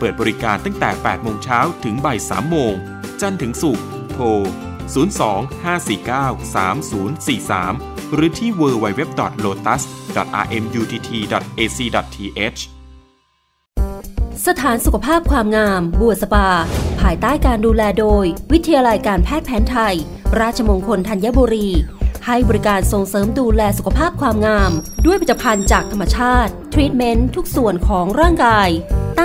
เปิดบริการตั้งแต่ 8 โมงเช้าถึงบ่าย 3 โมง จันทร์ถึงศุกร์ โทร 02-549-3043 หรือที่ www.lotus.rmutt.ac.th สถานสุขภาพความงาม บัวสปา ภายใต้การดูแลโดย วิทยาลัยการแพทย์แผนไทย ราชมงคลธัญบุรี ให้บริการส่งเสริมดูแลสุขภาพความงาม ด้วยผลิตภัณฑ์จากธรรมชาติ ทรีทเมนต์ทุกส่วนของร่างกาย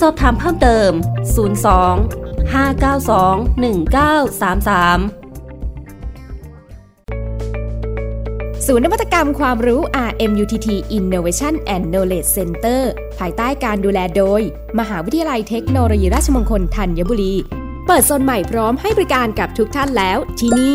สอบถามเพิ่มเติม 02 592 1933 ศูนย์นวัตกรรมความรู้ RMUTT Innovation and Knowledge Center ภายใต้การดูแลโดย มหาวิทยาลัยเทคโนโลยีราชมงคลธัญบุรี เปิดโซนใหม่พร้อมให้บริการกับทุกท่านแล้วที่นี่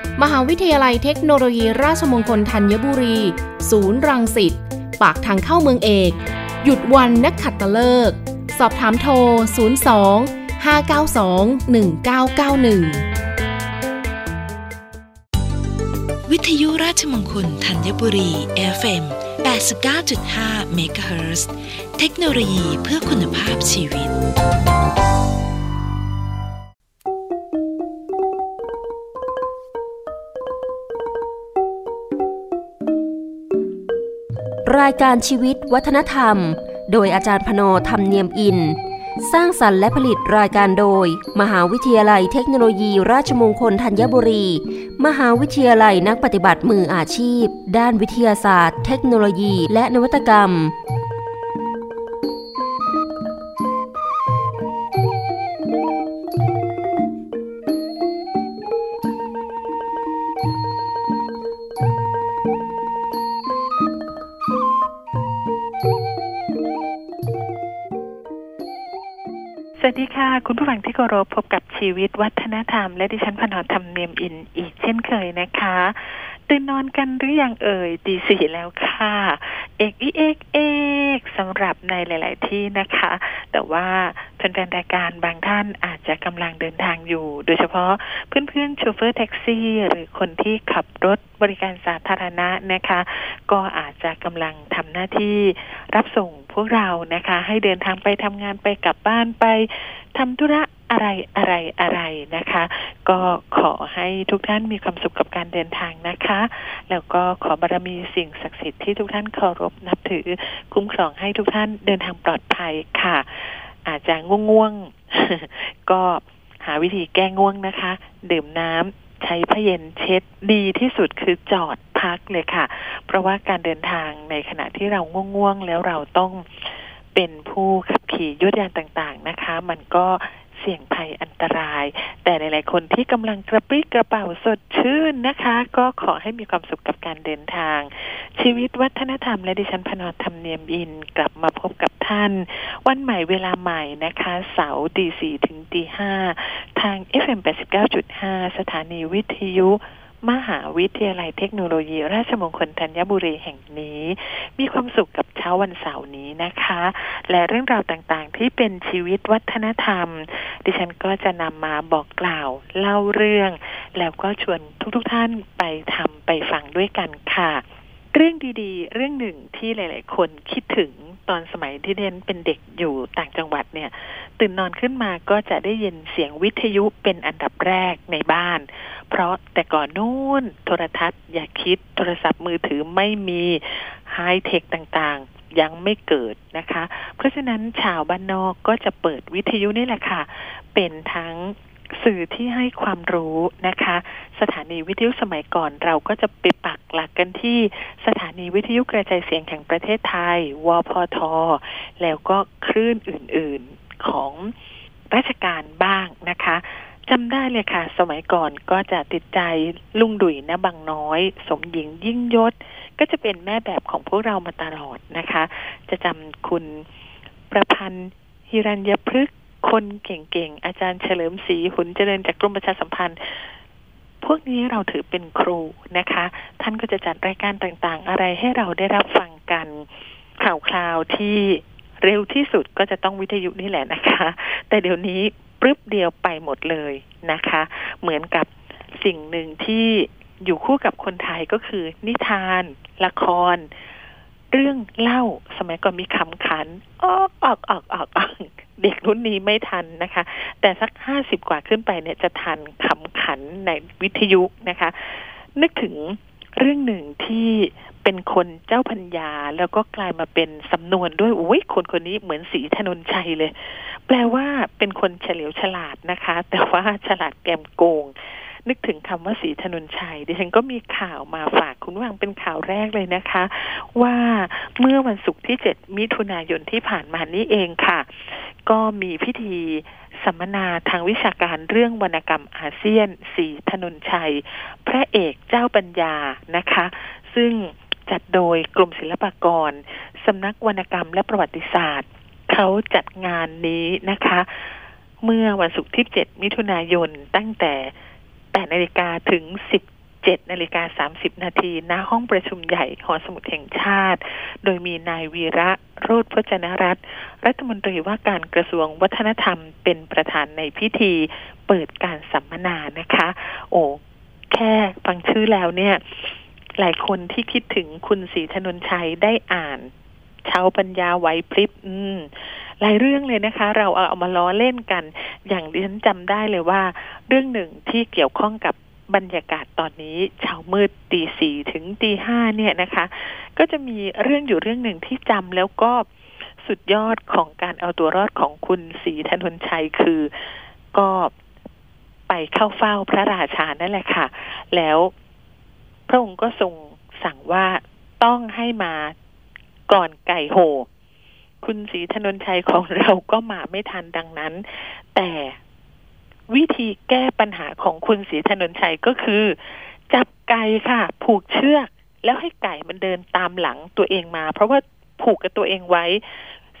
มหาวิทยาลัยเทคโนโลยีราชมงคลธัญบุรี ศูนย์รังสิต ปากทางเข้าเมืองเอก หยุดวันนักขัดตะเลิก สอบถามโทร 02 592 1991 วิทยุราชมงคลธัญบุรี FM 89.5 MHz เทคโนโลยีเพื่อคุณภาพชีวิต รายการชีวิตวัฒนธรรม โดยอาจารย์พนธรรมเนียมอิน สร้างสรรค์และผลิตรายการโดย มหาวิทยาลัยเทคโนโลยีราชมงคลธัญบุรี มหาวิทยาลัยนักปฏิบัติมืออาชีพ ด้านวิทยาศาสตร์ เทคโนโลยี และนวัตกรรม คุณผู้ฟังที่เคารพพบกับชีวิตวัฒนธรรม และดิฉันพนธรรมเนียมอินอีกเช่นเคยนะคะตื่นนอนกันหรือยังเอ่ยตีสี่แล้วค่ะเอกอีเอกเอกสำหรับในหลาย ๆ ที่นะคะ แต่ว่า แฟนๆรายการบางท่านอาจจะกำลังเดินทางอยู่ โดยเฉพาะเพื่อนๆโชเฟอร์แท็กซี่ หรือคนที่ขับรถบริการสาธารณะนะคะ ก็อาจจะกำลังทำหน้าที่รับส่งพวกเรานะคะ ให้เดินทางไปทำงานไปกลับบ้านไปทำธุระอะไรอะไรอะไรนะคะ ก็ขอให้ทุกท่านมีความสุขกับการเดินทางนะคะ แล้วก็ขอบารมีสิ่งศักดิ์สิทธิ์ที่ทุกท่านเคารพนับถือ คุ้มครองให้ทุกท่านเดินทางปลอดภัยค่ะ อาจจะง่วงๆ ก็หาวิธีแก้ง่วงนะคะ ดื่มน้ำใช้ผ้าเย็นเช็ดดีที่สุดคือจอดพักเลยค่ะ เพราะว่าการเดินทางในขณะที่เราง่วงๆ แล้วเราต้องเป็นผู้ขับขี่ยวดยานต่างๆนะคะ มันก็ เสี่ยงภัยอันตราย แต่หลาย ๆ คนที่กำลังกระปรี้กระเป๋าสดชื่นนะคะ ก็ขอให้มีความสุขกับการเดินทาง ชีวิตวัฒนธรรมและดิฉันพนธรรมเนียมอินกลับมาพบกับท่าน วันใหม่เวลาใหม่นะคะ เสาร์ตีสี่ถึงตีห้าทาง FM 89.5 สถานีวิทยุ มหาวิทยาลัยเทคโนโลยี ราชมงคลธัญบุรีแห่งนี้ มีความสุขกับเช้าวันเสาร์นี้นะคะ และเรื่องราวต่างๆ ที่เป็นชีวิตวัฒนธรรม ดิฉันก็จะนำมาบอกกล่าวเล่าเรื่อง แล้วก็ชวนทุกๆท่านไปทำไปฟังด้วยกันค่ะ เรื่องดีๆ เรื่องหนึ่งที่หลาย ๆ คนคิดถึง ตอนสมัยที่เดนเป็นเด็กอยู่ต่างจังหวัดเนี่ย ตื่นนอนขึ้นมาก็จะได้ยินเสียงวิทยุเป็นอันดับแรกในบ้าน เพราะแต่ก่อนนู้นโทรทัศน์อย่าคิดโทรศัพท์มือถือไม่มีไฮเทคต่างๆ ยังไม่เกิดนะคะ เพราะฉะนั้นชาวบ้านนอกก็จะเปิดวิทยุนี่แหละค่ะ เป็นทั้ง สื่อที่ให้ความรู้นะคะ สถานีวิทยุสมัยก่อน เราก็จะไปปักหลักกันที่สถานีวิทยุกระจายเสียงแห่งประเทศไทย วพท แล้วก็คลื่นอื่นๆของราชการบ้างนะคะจำได้เลยค่ะ สมัยก่อนก็จะติดใจลุงดุยนะบางน้อย สมหญิงยิ่งยศ ก็จะเป็นแม่แบบของพวกเรามาตลอดนะคะ จะจำคุณประพันธ์ฮิรัญยพฤกษ คนเก่งๆ อาจารย์เฉลิมศรีหุนเจริญจากกรมประชาสัมพันธ์ พวกนี้เราถือเป็นครูนะคะ ท่านก็จะจัดรายการต่างๆ อะไรให้เราได้รับฟังกันข่าวคราวที่เร็วที่สุดก็จะต้องวิทยุนี่แหละนะคะ แต่เดี๋ยวนี้ปรึบเดียวไปหมดเลยนะคะ เหมือนกับสิ่งหนึ่งที่อยู่คู่กับคนไทยก็คือนิทาน ละคร เรื่องเล่าสมัยก่อนมีคำขันออกออกออกออกออกเด็กรุ่นนี้ไม่ทันนะคะ แต่สักห้าสิบกว่าขึ้นไปเนี่ยจะทันคำขันในวิทยุนะคะ นึกถึงเรื่องหนึ่งที่เป็นคนเจ้าพัญญาแล้วก็กลายมาเป็นสำนวนด้วยอุ้ยคนคนนี้เหมือนสีธนนชัยเลย แปลว่าเป็นคนเฉลียวฉลาดนะคะ แต่ว่าฉลาดแกมโกง นึกถึงคำว่าสีธนนชัย ดิฉันก็มีข่าวมาฝากคุณวังเป็นข่าวแรกเลยนะคะ ว่าเมื่อวันศุกร์ที่ 7 มิถุนายนที่ผ่านมานี้เองค่ะ ก็มีพิธีสัมมนาทางวิชาการเรื่องวรรณกรรมอาเซียนสีธนนชัย พระเอกเจ้าปัญญานะคะ ซึ่งจัดโดยกรมศิลปากรสำนักวรรณกรรมและประวัติศาสตร์ เขาจัดงานนี้นะคะ เมื่อวันศุกร์ที่ 7 มิถุนายนตั้งแต่ 8นาฬิกาถึง 17นาฬิกา30นาทีณห้องประชุมใหญ่หอสมุดแห่งชาติ โดยมีนายวีระโรธพจนรัตน์รัฐมนตรีว่าการกระทรวงวัฒนธรรมเป็นประธานในพิธีเปิดการสัมมนานะคะ โอ้แค่ฟังชื่อแล้วเนี่ยหลายคนที่คิดถึงคุณศรีธนนชัยได้อ่านเช้าปัญญาไหวพริบ อืม หลายเรื่องเลยนะคะ เราเอาเอามาล้อเล่นกัน อย่างดิฉันจำได้เลยว่า เรื่องหนึ่งที่เกี่ยวข้องกับบรรยากาศตอนนี้เช้ามืดตีสี่ถึงตีห้าเนี่ยนะคะ ก็จะมีเรื่องอยู่เรื่องหนึ่งที่จำแล้วก็สุดยอดของการเอาตัวรอดของคุณศรีธนนชัยคือก็ไปเข้าเฝ้าพระราชานั่นแหละค่ะ แล้วพระองค์ก็ทรงสั่งว่าต้องให้มาก่อนไก่โห คุณศรีธนนชัยของเราก็มาไม่ทันดังนั้น แต่วิธีแก้ปัญหาของคุณศรีธนนชัยก็คือ จับไก่ค่ะ ผูกเชือก แล้วให้ไก่มันเดินตามหลังตัวเองมา เพราะว่าผูกกับตัวเองไว้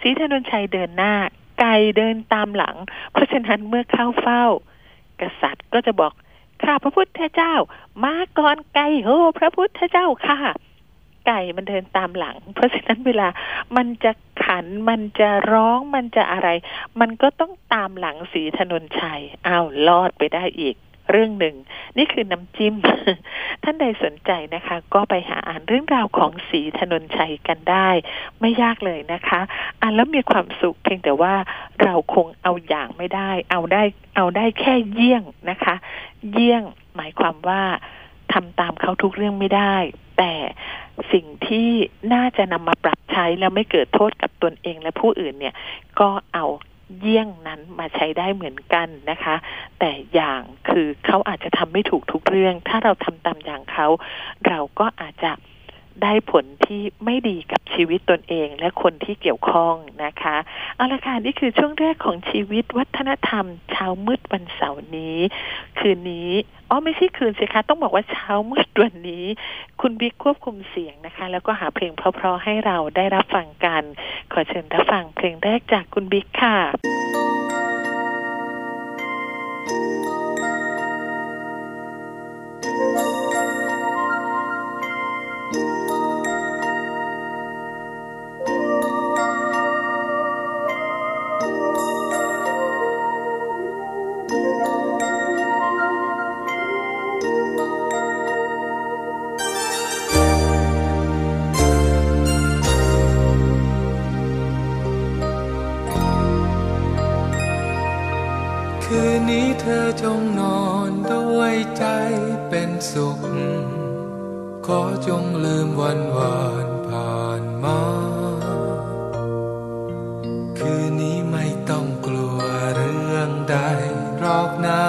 ศรีธนนชัยเดินหน้า ไก่เดินตามหลัง เพราะฉะนั้นเมื่อเข้าเฝ้า กษัตริย์ก็จะบอกข้าพระพุทธเจ้า มาก่อนไก่โหพระพุทธเจ้าค่ะ ไก่มันเดินตามหลัง เพราะฉะนั้นเวลามันจะขันมันจะร้องมันจะอะไร มันก็ต้องตามหลังสีถนนชัยอ้าวรอดไปได้อีกเรื่องหนึ่ง นี่คือน้ำจิ้ม ท่านใดสนใจนะคะ ก็ไปหาอ่านเรื่องราวของสีถนนชัยกันได้ ไม่ยากเลยนะคะ อ่านแล้วมีความสุขเพียงแต่ว่าเราคงเอาอย่างไม่ได้ เอาได้เอาได้แค่เยี่ยงนะคะ เยี่ยงหมายความว่าทำตามเขาทุกเรื่องไม่ได้ แต่ สิ่งที่น่าจะนำมาปรับใช้แล้วไม่เกิดโทษกับตนเองและผู้อื่นเนี่ย ก็เอาเยี่ยงนั้นมาใช้ได้เหมือนกันนะคะ แต่อย่างคือเขาอาจจะทำไม่ถูกทุกเรื่อง ถ้าเราทำตามอย่างเขา เราก็อาจจะ ได้ผลที่ไม่ดีกับชีวิตตนเองและคนที่เกี่ยวข้องนะคะเอาละค่ะนี่คือช่วงแรกของชีวิตวัฒนธรรม เช้ามืดวันเสาร์นี้ คืนนี้อ๋อไม่ใช่คืนสิคะต้องบอกว่าเช้ามืดวันนี้ คุณบิ๊กควบคุมเสียงนะคะ แล้วก็หาเพลงเพราะๆให้เราได้รับฟังกัน ขอเชิญรับฟังเพลงแรกจากคุณบิ๊กค่ะคื นนี้เธอจงนอนด้วยใจเป็นสุข ขอจงลืมวันวานผ่านมา คืนนี้ไม่ต้องกลัวเรื่องใดหรอกนะ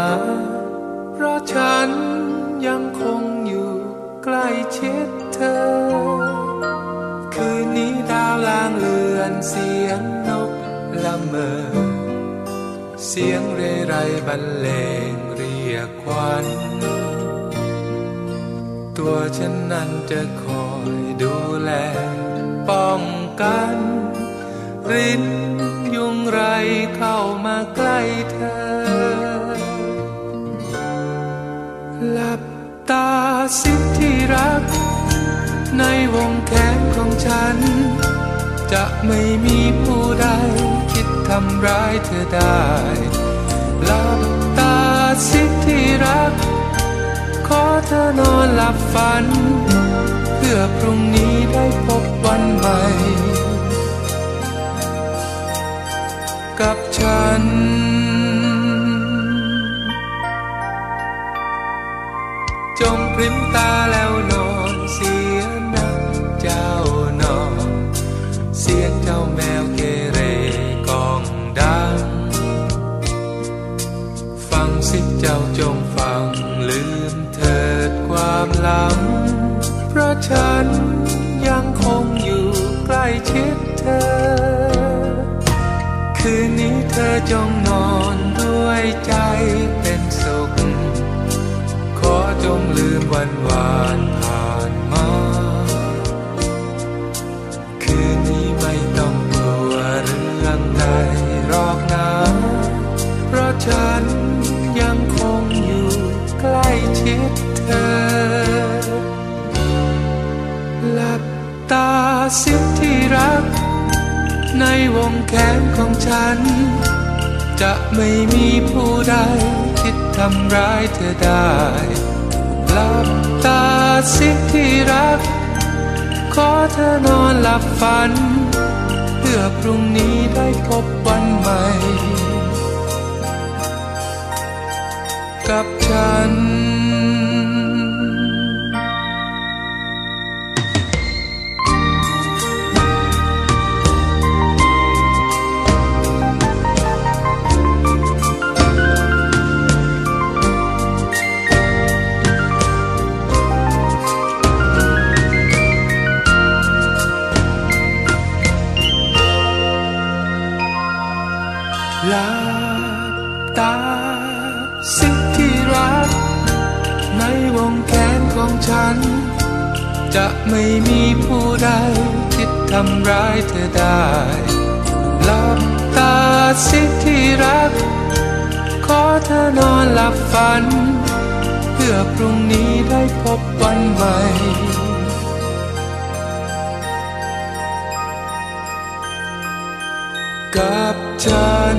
เพราะฉันยังคงอยู่ใกล้ชิดเธอ คืนนี้ดาวลางเลือนเสียงนกละเมอ เสียงเรไรบรรเลงเรียกควัน ตัวฉันนั้นจะคอยดูแล ป้องกันรินยุงไรเข้ามาใกล้เธอ หลับตาสิที่รัก ในวงแขนของฉัน จะไม่มีผู้ใดคิด ทำร้ายเธอได้หลับตาสิที่รัก ขอเธอนอนหลับฝัน เพื่อพรุ่งนี้ได้พบวันใหม่ กับฉันจงพริมตาแล้วนอน ลังเพราะฉันยังคงอยู่ใกล้ชิดเธอ คืนนี้เธอจง แขนของฉัน จะไม่มีผู้ใดคิดทำร้ายเธอได้หลับตาสิที่รัก ขอเธอนอนหลับฝัน เพื่อพรุ่งนี้ได้พบวันใหม่ กับฉัน จะไม่มีผู้ใดคิดทำร้ายเธอได้หลับตาสิที่รัก ขอเธอนอนหลับฝัน เพื่อพรุ่งนี้ได้พบวันใหม่กับฉัน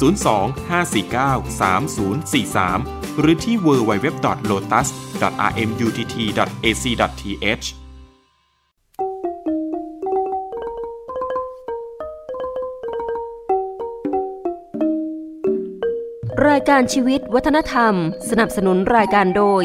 02-549-3043 หรือที่ www.lotus.rmutt.ac.th รายการชีวิตวัฒนธรรม สนับสนุนรายการโดย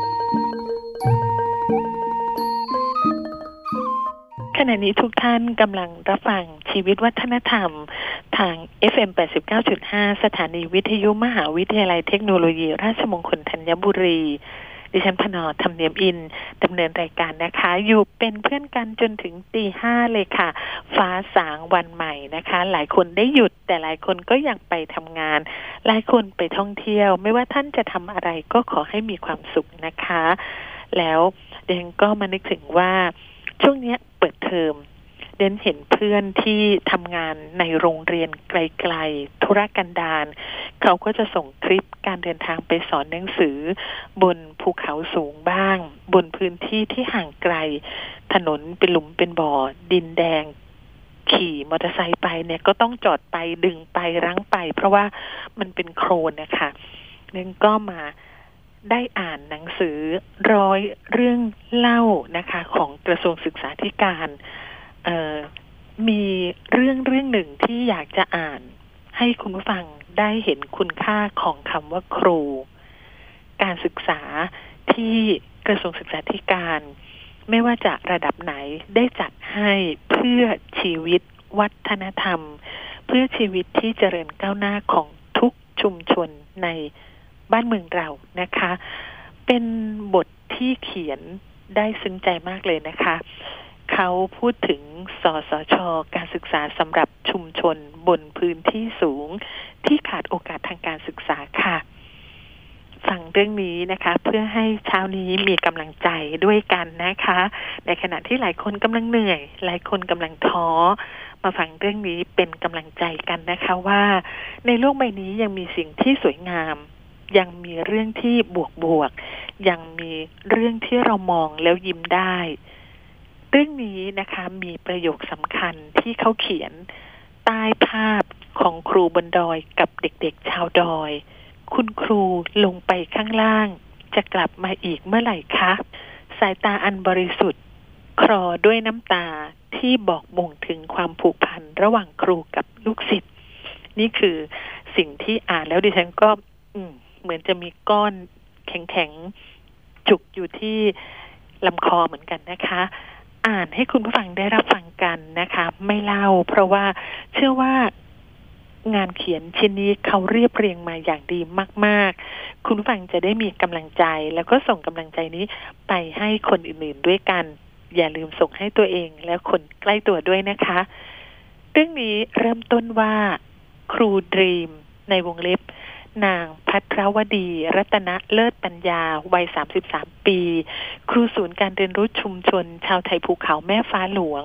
ขณะนี้ทุกท่านกำลังรับฟังชีวิตวัฒนธรรม ทาง FM 89.5 สถานีวิทยุมหาวิทยาลัยเทคโนโลยี ราชมงคลธัญบุรี ดิฉันพนอธรรมเนียมอินดำเนินรายการนะคะ อยู่เป็นเพื่อนกันจนถึงตีห้าเลยค่ะ ฟ้าสางวันใหม่นะคะ หลายคนได้หยุด แต่หลายคนก็ยังไปทำงาน หลายคนไปท่องเที่ยว ไม่ว่าท่านจะทำอะไรก็ขอให้มีความสุขนะคะ แล้วเดนก็มานึกถึงว่าช่วงนี้ เปิดเทอมเดนเห็นเพื่อนที่ทำงานในโรงเรียนไกลๆ ธุรกันดารเขาก็จะส่งคลิปการเดินทางไปสอนหนังสือ บนภูเขาสูงบ้าง บนพื้นที่ที่ห่างไกล ถนนเป็นหลุมเป็นบ่อ ดินแดงขี่มอเตอร์ไซค์ไปเนี่ยก็ต้องจอดไปดึงไปรั้งไป เพราะว่ามันเป็นโครนนะคะเดนก็มา ได้อ่านหนังสือร้อยเรื่องเล่านะคะ ของกระทรวงศึกษาธิการมีเรื่องเรื่องหนึ่งที่อยากจะอ่านให้คุณผู้ฟังได้เห็นคุณค่าของคำว่าครู การศึกษาที่กระทรวงศึกษาธิการ ไม่ว่าจะระดับไหนได้จัดให้เพื่อชีวิตวัฒนธรรม เพื่อชีวิตที่เจริญก้าวหน้าของทุกชุมชนใน บ้านเมืองเรานะคะ เป็นบทที่เขียนได้ซึ้งใจมากเลยนะคะ เขาพูดถึงสสช การศึกษาสำหรับชุมชนบนพื้นที่สูง ที่ขาดโอกาสทางการศึกษาค่ะฟังเรื่องนี้นะคะ เพื่อให้เช้านี้มีกำลังใจด้วยกันนะคะ ในขณะที่หลายคนกำลังเหนื่อย หลายคนกำลังท้อ มาฟังเรื่องนี้เป็นกำลังใจกันนะคะว่า ในโลกใบนี้ยังมีสิ่งที่สวยงาม ยังมีเรื่องที่บวกบวก ยังมีเรื่องที่เรามองแล้วยิ้มได้ เรื่องนี้นะคะมีประโยคสำคัญที่เขาเขียนใต้ภาพของครูบนดอยกับเด็กๆชาวดอย คุณครูลงไปข้างล่าง จะกลับมาอีกเมื่อไหร่คะ สายตาอันบริสุทธิ์ คลอด้วยน้ำตาที่บอกบ่งถึงความผูกพันระหว่างครูกับลูกศิษย์นี่คือสิ่งที่อ่านแล้วดิฉันก็ อืม เหมือนจะมีก้อนแข็งๆ จุกอยู่ที่ลำคอเหมือนกันนะคะ อ่านให้คุณผู้ฟังได้รับฟังกันนะคะ ไม่เล่า เพราะว่าเชื่อว่างานเขียนชิ้นนี้เขาเรียบเรียงมาอย่างดีมาก ๆ คุณผู้ฟังจะได้มีกำลังใจ แล้วก็ส่งกำลังใจนี้ไปให้คนอื่นๆด้วยกัน อย่าลืมส่งให้ตัวเองและคนใกล้ตัวด้วยนะคะ เรื่องนี้เริ่มต้นว่า ครูดรีมในวงเล็บ นางพัทรวดี รัตนเลิศปัญญา วัย 33 ปี ครูศูนย์การเรียนรู้ชุมชน ชาวไทยภูเขาแม่ฟ้าหลวง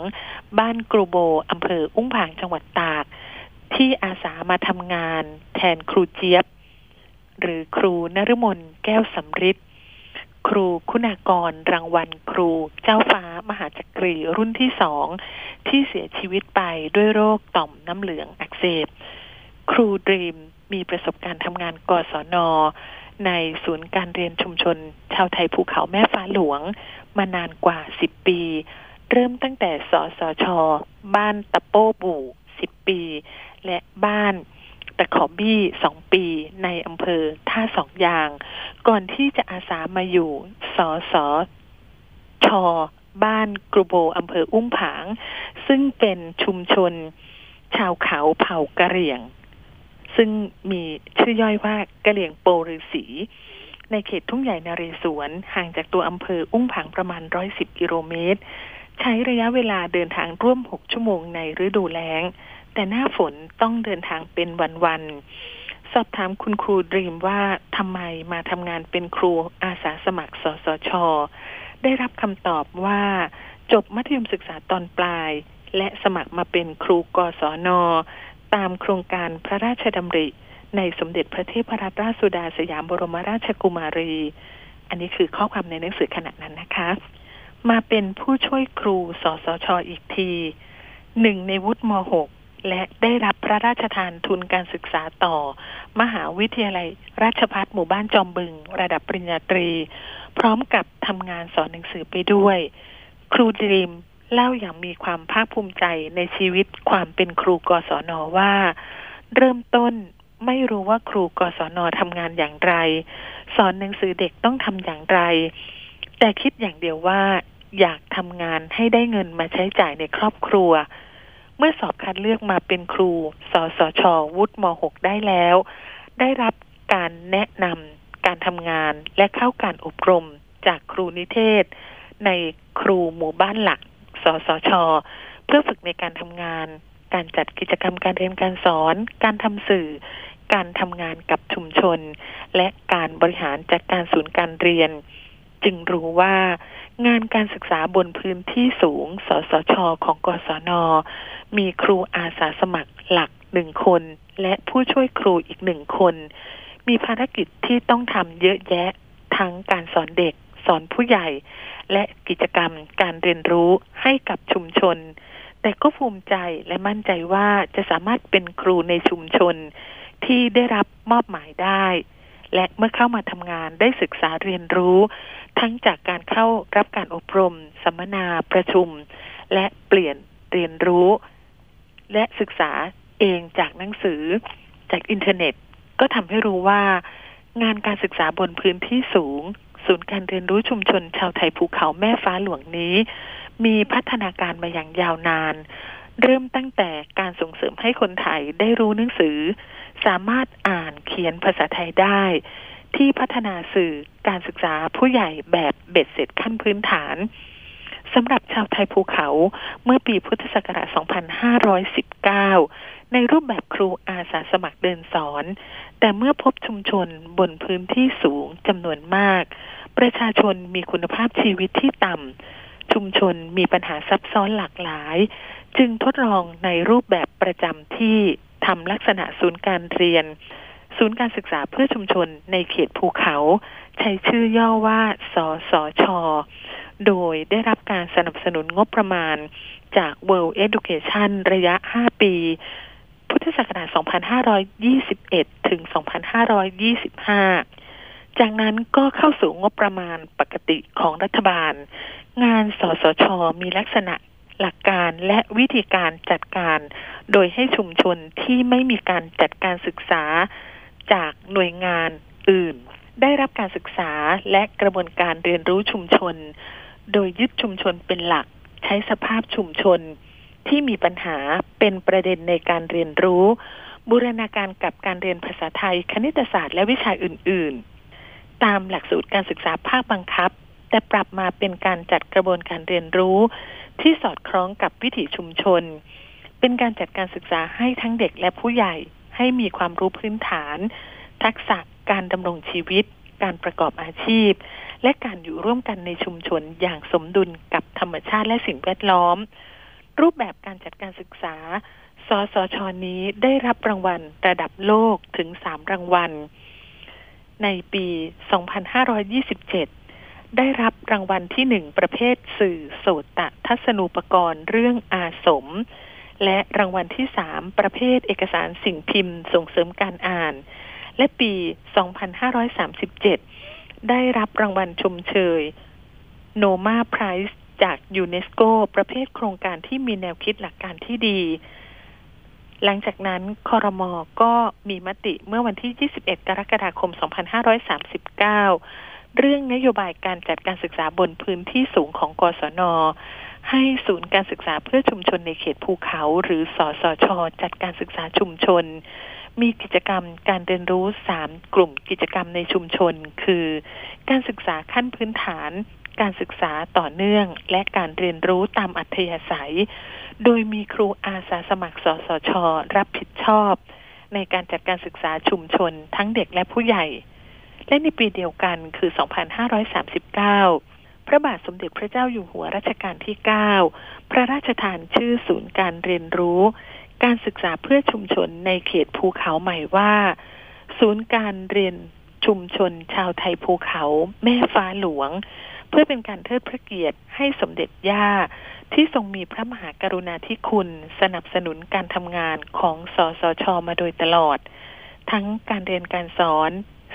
บ้านกรูโบอำเภออุ้งผางจังหวัดตาก ที่อาสามาทำงาน แทนครูเจี๊ยบ หรือครูนฤมลแก้วสำริดครูคุณากร รางวัลครู เจ้าฟ้ามหาจักรีรุ่นที่สองที่เสียชีวิตไปด้วยโรคต่อมน้ำเหลืองอักเสบ ครูดรีม มีประสบการณ์ทำงานกศน ในศูนย์การเรียนชุมชน ชาวไทยภูเขาแม่ฟ้าหลวง มานานกว่า 10 ปี เริ่มตั้งแต่สสช บ้านตะโป้บู่ 10 ปี และบ้านตะขอบี้สองปีในอำเภอท่าสองยาง ก่อนที่จะอาสามาอยู่สสช บ้านกรุโบอำเภออุ้มผาง ซึ่งเป็นชุมชน ชาวเขาเผ่ากะเหรี่ยง ซึ่งมีชื่อย่อยว่ากะเหรี่ยงโปรือสี ในเขตทุ่งใหญ่นาเรศวร ห่างจากตัวอำเภออุ้งผางประมาณ 110 กิโลเมตร ใช้ระยะเวลาเดินทางร่วม 6 ชั่วโมงในฤดูแล้ง แต่หน้าฝนต้องเดินทางเป็นวันๆสสอบถามคุณครูดรีมว่าทำไมมาทำงานเป็นครูอาสาสมัครสสช ได้รับคำตอบว่าจบมัธยมศึกษาตอนปลาย และสมัครมาเป็นครูกศน ตามโครงการพระราชดำริ ในสมเด็จพระเทพรัตนราชสุดาสยามบรมราชกุมารี อันนี้คือข้อความในหนังสือขณะนั้นนะคะ มาเป็นผู้ช่วยครูสสชออีกทีหนึ่งในวุฒิม .6 และได้รับพระราชทานทุนการศึกษาต่อ มหาวิทยาลัยราชภัฏหมู่บ้านจอมบึง ระดับปริญญาตรี พร้อมกับทำงานสอนหนังสือไปด้วย ครูดรีม เล่าอย่างมีความภาคภูมิใจในชีวิตความเป็นครูกศนว่า เริ่มต้นไม่รู้ว่าครูกศนทำงานอย่างไร สอนหนังสือเด็กต้องทำอย่างไร แต่คิดอย่างเดียวว่า อยากทำงานให้ได้เงินมาใช้จ่ายในครอบครัว เมื่อสอบคัดเลือกมาเป็นครู สสช วุฒิม .6 ได้แล้ว ได้รับการแนะนำการทำงานและเข้าการอบรมจากครูนิเทศ ในครูหมู่บ้านหลัก สสช เพื่อฝึกในการทำงาน การจัดกิจกรรมการเรียนการสอน การทำสื่อ การทำงานกับชุมชน และการบริหารจัดการศูนย์การเรียน จึงรู้ว่างานการศึกษาบนพื้นที่สูง สสช ของกศน มีครูอาสาสมัครหลักหนึ่งคน และผู้ช่วยครูอีกหนึ่งคน มีภารกิจที่ต้องทำเยอะแยะ ทั้งการสอนเด็ก สอนผู้ใหญ่ และกิจกรรมการเรียนรู้ให้กับชุมชน แต่ก็ภูมิใจและมั่นใจว่าจะสามารถเป็นครูในชุมชนที่ได้รับมอบหมายได้ และเมื่อเข้ามาทำงานได้ศึกษาเรียนรู้ ทั้งจากการเข้ารับการอบรม สัมมนาประชุม และเปลี่ยนเรียนรู้ และศึกษาเองจากหนังสือ จากอินเทอร์เน็ต ก็ทำให้รู้ว่างานการศึกษาบนพื้นที่สูง ศูนย์การเรียนรู้ชุมชนชาวไทยภูเขาแม่ฟ้าหลวงนี้ มีพัฒนาการมาอย่างยาวนาน เริ่มตั้งแต่การส่งเสริมให้คนไทยได้รู้หนังสือ สามารถอ่านเขียนภาษาไทยได้ ที่พัฒนาสื่อการศึกษาผู้ใหญ่แบบเบ็ดเสร็จขั้นพื้นฐานสำหรับชาวไทยภูเขาเมื่อปีพุทธศักราช 2519 ในรูปแบบครูอาสาสมัครเดินสอน แต่เมื่อพบชุมชนบนพื้นที่สูงจำนวนมาก ประชาชนมีคุณภาพชีวิตที่ต่ำ ชุมชนมีปัญหาซับซ้อนหลากหลาย จึงทดลองในรูปแบบประจำที่ทำลักษณะศูนย์การเรียน ศูนย์การศึกษาเพื่อชุมชนในเขตภูเขา ใช้ชื่อย่อว่า สสช โดยได้รับการสนับสนุนงบประมาณจาก World Education ระยะ 5 ปี พุทธศักราช 2521 ถึง 2525 จากนั้นก็เข้าสู่งบประมาณปกติของรัฐบาล งานสสช มีลักษณะหลักการและวิธีการจัดการ โดยให้ชุมชนที่ไม่มีการจัดการศึกษาจากหน่วยงานอื่น ได้รับการศึกษาและกระบวนการเรียนรู้ชุมชน โดยยึดชุมชนเป็นหลัก ใช้สภาพชุมชนที่มีปัญหาเป็นประเด็นในการเรียนรู้ บูรณาการกับการเรียนภาษาไทย คณิตศาสตร์และวิชาอื่น ๆ ตามหลักสูตรการศึกษาภาคบังคับ แต่ปรับมาเป็นการจัดกระบวนการเรียนรู้ ที่สอดคล้องกับวิถีชุมชน เป็นการจัดการศึกษาให้ทั้งเด็กและผู้ใหญ่ให้มีความรู้พื้นฐาน ทักษะการดำรงชีวิต การประกอบอาชีพ และการอยู่ร่วมกันในชุมชนอย่างสมดุลกับธรรมชาติและสิ่งแวดล้อม รูปแบบการจัดการศึกษาสสชนี้ได้รับรางวัลระดับโลกถึงสามรางวัล ในปี 2527 ได้รับรางวัลที่หนึ่งประเภทสื่อโสตทัศนูปกรณ์เรื่องอาสม และรางวัลที่สามประเภทเอกสารสิ่งพิมพ์ส่งเสริมการอ่าน และปี 2537 ได้รับรางวัลชมเชย Noma Prize จากยูเนสโก ประเภทโครงการที่มีแนวคิดหลักการที่ดี หลังจากนั้นคอรมอก็มีมติเมื่อวันที่ 21 กรกฎาคม 2539 เรื่องนโยบายการจัดการศึกษาบนพื้นที่สูงของกศน ให้ศูนย์การศึกษาเพื่อชุมชนในเขตภูเขา หรือสอสอชอจัดการศึกษาชุมชน มีกิจกรรมการเรียนรู้สามกลุ่มกิจกรรมในชุมชน คือ การศึกษาขั้นพื้นฐาน การศึกษาต่อเนื่อง และการเรียนรู้ตามอัธยาศัย โดยมีครูอาสาสมัครสสช รับผิดชอบ ในการจัดการศึกษาชุมชนทั้งเด็กและผู้ใหญ่ และในปีเดียวกันคือ 2539 พระบาทสมเด็จพระเจ้าอยู่หัวรัชกาลที่ 9 พระราชทานชื่อศูนย์การเรียนรู้ การศึกษาเพื่อชุมชนในเขตภูเขาใหม่ว่า ศูนย์การเรียนชุมชนชาวไทยภูเขา แม่ฟ้าหลวง เพื่อเป็นการเทิดพระเกียรติให้สมเด็จย่า ที่ทรงมีพระมหากรุณาธิคุณสนับสนุนการทำงานของสสชมาโดยตลอด ทั้งการเรียนการสอน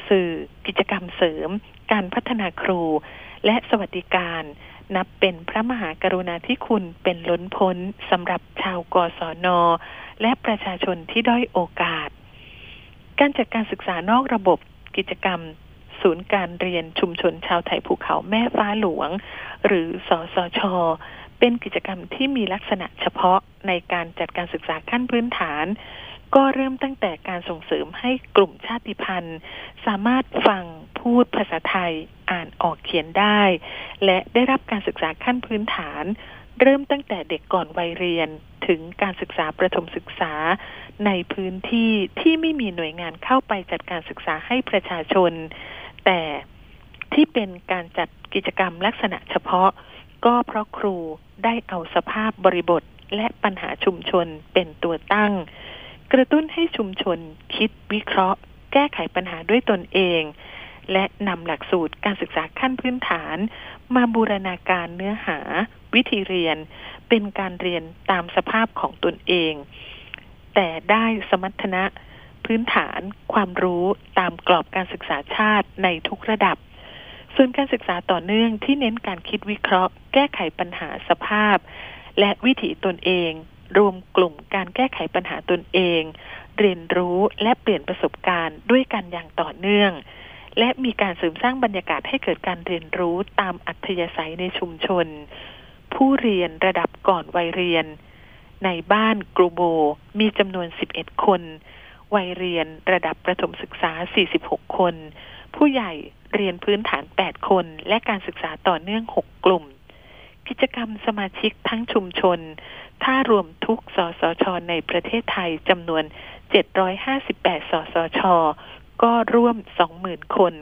สื่อ กิจกรรมเสริม การพัฒนาครู และสวัสดิการนับเป็นพระมหากรุณาธิคุณเป็นล้นพ้นสำหรับชาวกศน และประชาชนที่ด้อยโอกาส การจัดการศึกษานอกระบบกิจกรรม ศูนย์การเรียนชุมชนชาวไทยภูเขาแม่ฟ้าหลวง หรือสอสอชอ เป็นกิจกรรมที่มีลักษณะเฉพาะในการจัดการศึกษาขั้นพื้นฐาน ก็เริ่มตั้งแต่การส่งเสริมให้กลุ่มชาติพันธุ์ สามารถฟังพูดภาษาไทยอ่านออกเขียนได้ และได้รับการศึกษาขั้นพื้นฐาน เริ่มตั้งแต่เด็กก่อนวัยเรียนถึงการศึกษาประถมศึกษาในพื้นที่ที่ไม่มีหน่วยงานเข้าไปจัดการศึกษาให้ประชาชน แต่ที่เป็นการจัดกิจกรรมลักษณะเฉพาะ ก็เพราะครูได้เอาสภาพบริบทและปัญหาชุมชนเป็นตัวตั้ง กระตุ้นให้ชุมชนคิดวิเคราะห์ แก้ไขปัญหาด้วยตนเอง และนำหลักสูตรการศึกษาขั้นพื้นฐาน มาบูรณาการเนื้อหา วิธีเรียน เป็นการเรียนตามสภาพของตนเอง แต่ได้สมรรถนะ พื้นฐาน ความรู้ตามกรอบการศึกษาชาติในทุกระดับ ส่วนการศึกษาต่อเนื่องที่เน้นการคิดวิเคราะห์ แก้ไขปัญหาสภาพ และวิถีตนเอง รวมกลุ่มการแก้ไขปัญหาตนเอง เรียนรู้และเปลี่ยนประสบการณ์ด้วยกันอย่างต่อเนื่อง และมีการเสริมสร้างบรรยากาศให้เกิดการเรียนรู้ตามอัธยาศัยในชุมชน ผู้เรียนระดับก่อนวัยเรียน ในบ้านกรูโบ มีจำนวน 11 คน วัยเรียนระดับประถมศึกษา 46 คน ผู้ใหญ่ เรียนพื้นฐาน 8 คน และการศึกษาต่อเนื่อง 6 กลุ่ม กิจกรรมสมาชิกทั้งชุมชน ถ้ารวมทุกสสช ในประเทศไทยจำนวน 758 สสช ก็ร่วม 20,000 คน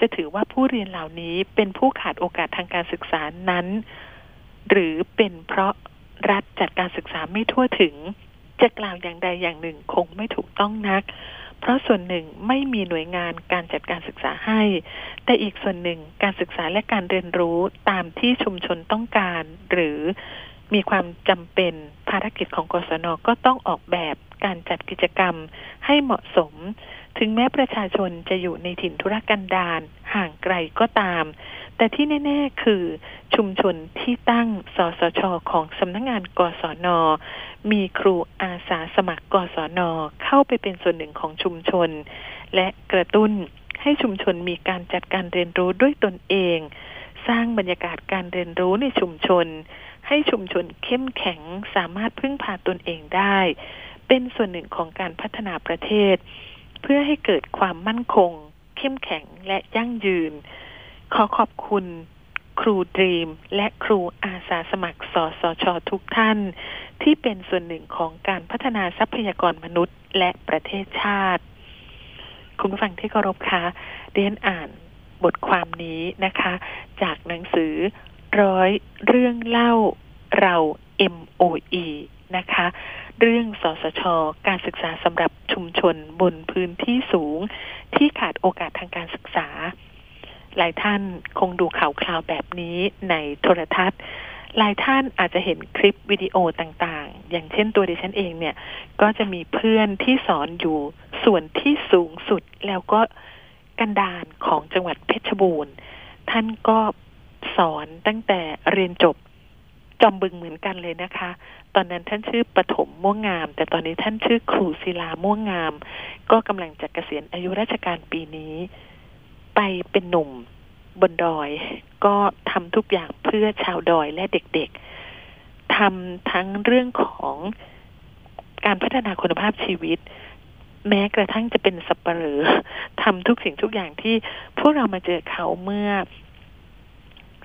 จะถือว่าผู้เรียนเหล่านี้เป็นผู้ขาดโอกาสทางการศึกษานั้น หรือเป็นเพราะรัฐจัดการศึกษาไม่ทั่วถึง จะกล่าวอย่างใดอย่างหนึ่งคงไม่ถูกต้องนัก เพราะส่วนหนึ่งไม่มีหน่วยงานการจัดการศึกษาให้ แต่อีกส่วนหนึ่งการศึกษาและการเรียนรู้ตามที่ชุมชนต้องการ หรือมีความจำเป็นภารกิจของกศนก็ต้องออกแบบการจัดกิจกรรมให้เหมาะสม ถึงแม้ประชาชนจะอยู่ในถิ่นธุรกันดารห่างไกลก็ตาม แต่ที่แน่ ๆ คือชุมชนที่ตั้งสสชของสำนักงงานกศน มีครูอาสาสมัครกศน เข้าไปเป็นส่วนหนึ่งของชุมชน และกระตุ้นให้ชุมชนมีการจัดการเรียนรู้ด้วยตนเอง สร้างบรรยากาศการเรียนรู้ในชุมชน ให้ชุมชนเข้มแข็งสามารถพึ่งพาตนเองได้ เป็นส่วนหนึ่งของการพัฒนาประเทศ เพื่อให้เกิดความมั่นคง เข้มแข็งและยั่งยืน ขอขอบคุณครูดรีม และครูอาสาสมัครสสช ทุกท่าน ที่เป็นส่วนหนึ่งของการพัฒนาทรัพยากรมนุษย์และประเทศชาติ คุณผู้ฟังที่เคารพคะเรียนอ่านบทความนี้นะคะ จากหนังสือร้อยเรื่องเล่าเรา MOE นะคะ เรื่องสสช การศึกษาสำหรับชุมชนบนพื้นที่สูง ที่ขาดโอกาสทางการศึกษา หลายท่านคงดูข่าวคราวแบบนี้ในโทรทัศน์ หลายท่านอาจจะเห็นคลิปวิดีโอต่างๆ อย่างเช่นตัวดิฉันเองเนี่ย ก็จะมีเพื่อนที่สอนอยู่ส่วนที่สูงสุดแล้วก็กันดารของจังหวัดเพชรบูรณ์ ท่านก็สอนตั้งแต่เรียนจบจอมบึงเหมือนกันเลยนะคะ ตอนนั้นท่านชื่อปฐมม่วงงาม แต่ตอนนี้ท่านชื่อครูศิลาม่วงงาม ก็กำลังจะเกษียณอายุราชการปีนี้ ไปเป็นหนุ่มบนดอย ก็ทำทุกอย่างเพื่อชาวดอยและเด็กๆทำทั้งเรื่องของการพัฒนาคุณภาพชีวิต แม้กระทั่งจะเป็นสับปะเหร่อทำทุกสิ่งทุกอย่างที่พวกเรามาเจอเขาเมื่อ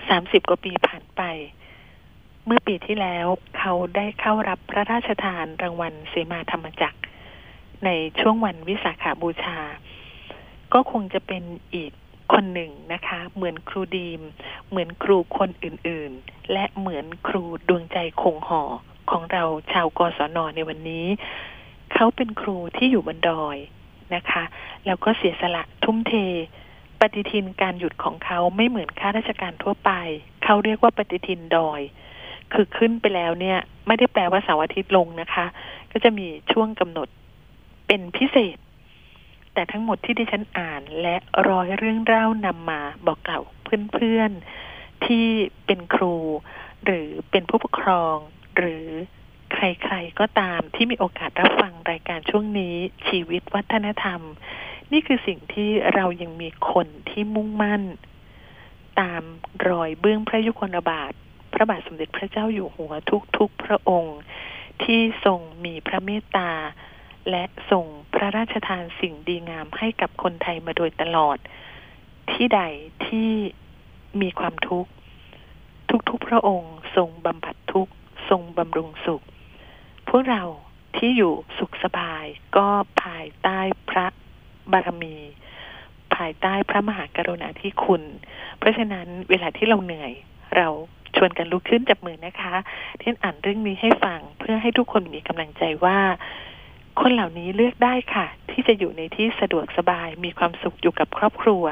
สามสิบกว่าปีผ่านไป เมื่อปีที่แล้วเขาได้เข้ารับพระราชทานรางวัลเสมาธรรมจักร ในช่วงวันวิสาขาบูชา ก็คงจะเป็นอีกคนหนึ่งนะคะ เหมือนครูดีม เหมือนครูคนอื่นๆ และเหมือนครูดวงใจคงห่อของเราชาวกศนในวันนี้ เขาเป็นครูที่อยู่บนดอยนะคะ แล้วก็เสียสละทุ่มเท ปฏิทินการหยุดของเขาไม่เหมือนข้าราชการทั่วไป เขาเรียกว่าปฏิทินดอย คือขึ้นไปแล้วเนี่ย ไม่ได้แปลว่าเสาร์อาทิตย์ลงนะคะ ก็จะมีช่วงกำหนดเป็นพิเศษ แต่ทั้งหมดที่ดิฉันอ่านและร้อยเรื่องเล่านำมาบอกกล่าวเพื่อนๆที่เป็นครู หรือเป็นผู้ปกครอง หรือใครๆก็ตามที่มีโอกาสรับฟังรายการช่วงนี้ชีวิตวัฒนธรรม นี่คือสิ่งที่เรายังมีคนที่มุ่งมั่น ตามรอยเบื้องพระยุคลบาท พระบาทสมเด็จพระเจ้าอยู่หัวทุกๆพระองค์ ที่ทรงมีพระเมตตา และส่งพระราชทานสิ่งดีงามให้กับคนไทยมาโดยตลอด ที่ใดที่มีความทุกข์ ทุกๆพระองค์ ทรงบำบัดทุกข์ ทรงบำรุงสุข พวกเราที่อยู่สุขสบายก็ภายใต้พระบารมี ภายใต้พระมหากรุณาธิคุณ เพราะฉะนั้นเวลาที่เราเหนื่อย เราชวนกันลุกขึ้นจับมือนะคะเที่นอ่านเรื่องนี้ให้ฟังเพื่อให้ทุกคนมีกำลังใจว่า คนเหล่านี้เลือกได้ค่ะ ที่จะอยู่ในที่สะดวกสบายมีความสุขอยู่กับครอบครัว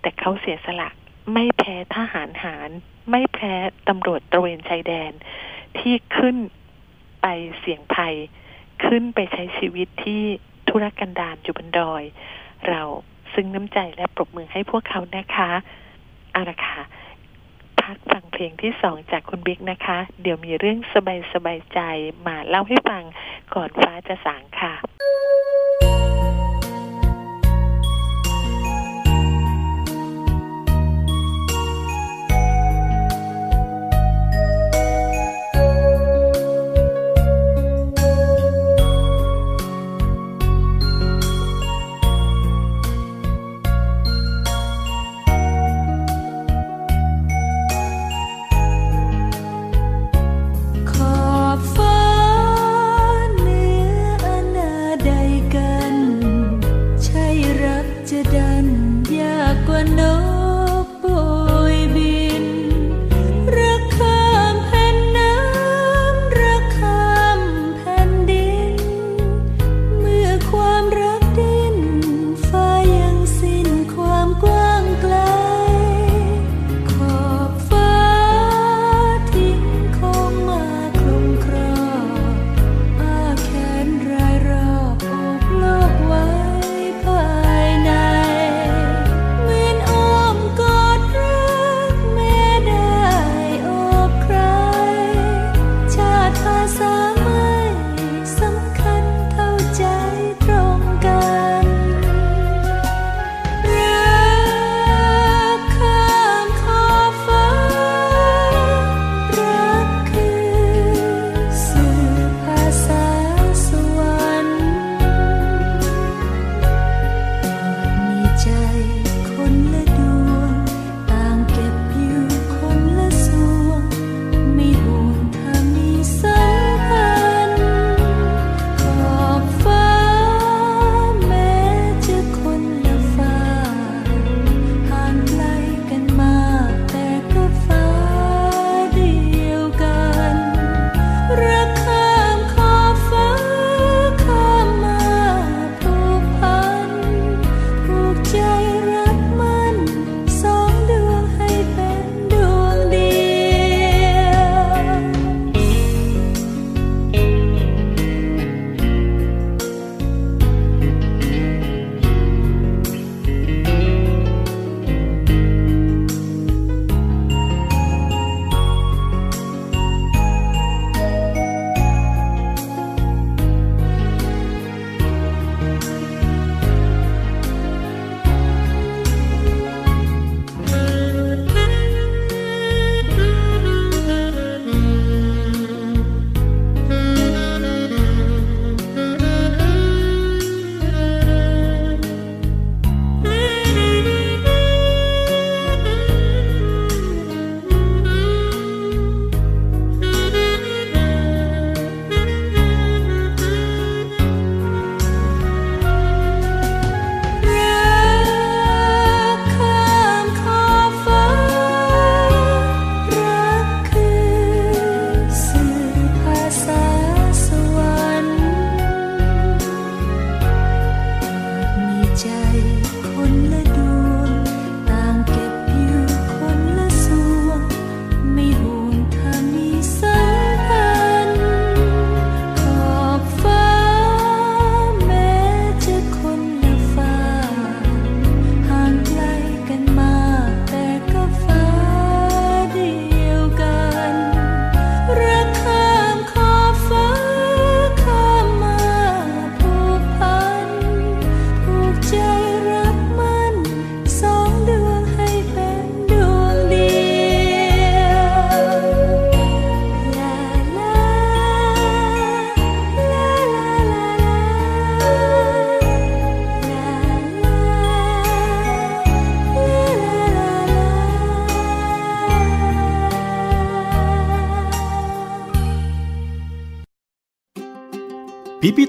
แต่เขาเสียสละไม่แพ้ทหารหาร ไม่แพ้ตำรวจตระเวนชายแดน ที่ขึ้นไปเสี่ยงภัย ขึ้นไปใช้ชีวิตที่ธุรกันดารอยู่บนดอย เราซึ้งน้ำใจและปรบมือให้พวกเขานะคะอาละค่ะ พักฟังเพลงที่สองจากคุณบิ๊กนะคะ เดี๋ยวมีเรื่องสบายสบายๆใจมาเล่าให้ฟังก่อนฟ้าจะสางค่ะ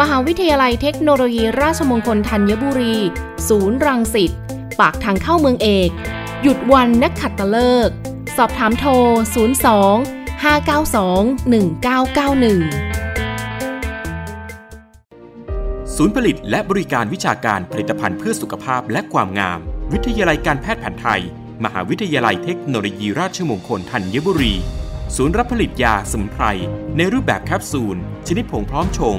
มหาวิทยาลัยเทคโนโลยีราชมงคลธัญบุรี ศูนย์รังสิต ปากทางเข้าเมืองเอก หยุดวันนักขัดตฤกษ์สอบถามโทร 02 592 1991 ศูนย์ผลิตและบริการวิชาการผลิตภัณฑ์เพื่อสุขภาพและความงาม วิทยาลัยการแพทย์แผนไทย มหาวิทยาลัยเทคโนโลยีราชมงคลธัญบุรี ศูนย์รับผลิตยาสมุนไพร ในรูปแบบแคปซูล ชนิดผงพร้อมชง